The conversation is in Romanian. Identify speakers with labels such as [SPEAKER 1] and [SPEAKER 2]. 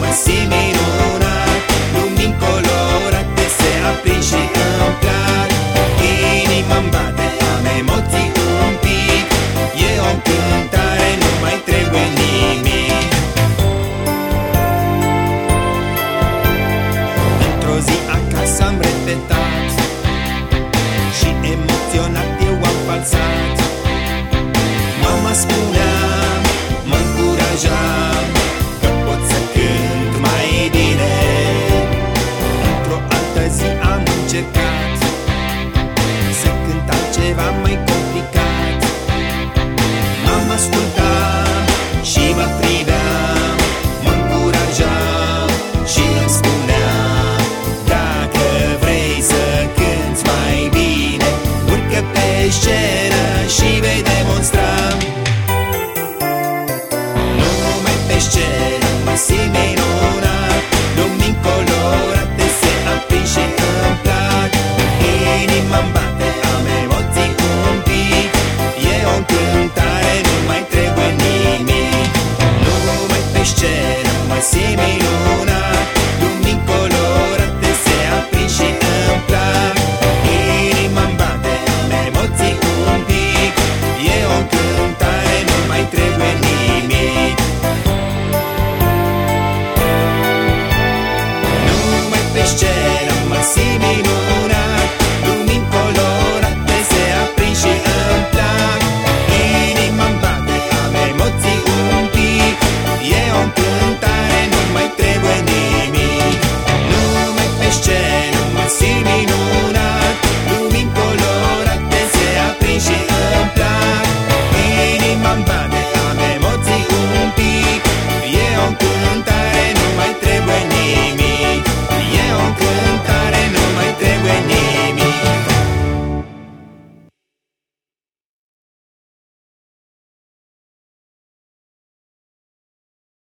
[SPEAKER 1] Măsi minunat, lumini colorate Se aprind și îmi plac Inima-mi bate, am emoții un pic. O cântare, nu mai trebuie nimic. Într-o zi acasă am repetat Și emoționat eu am falsat. Mama spune Cheiro raz, my me.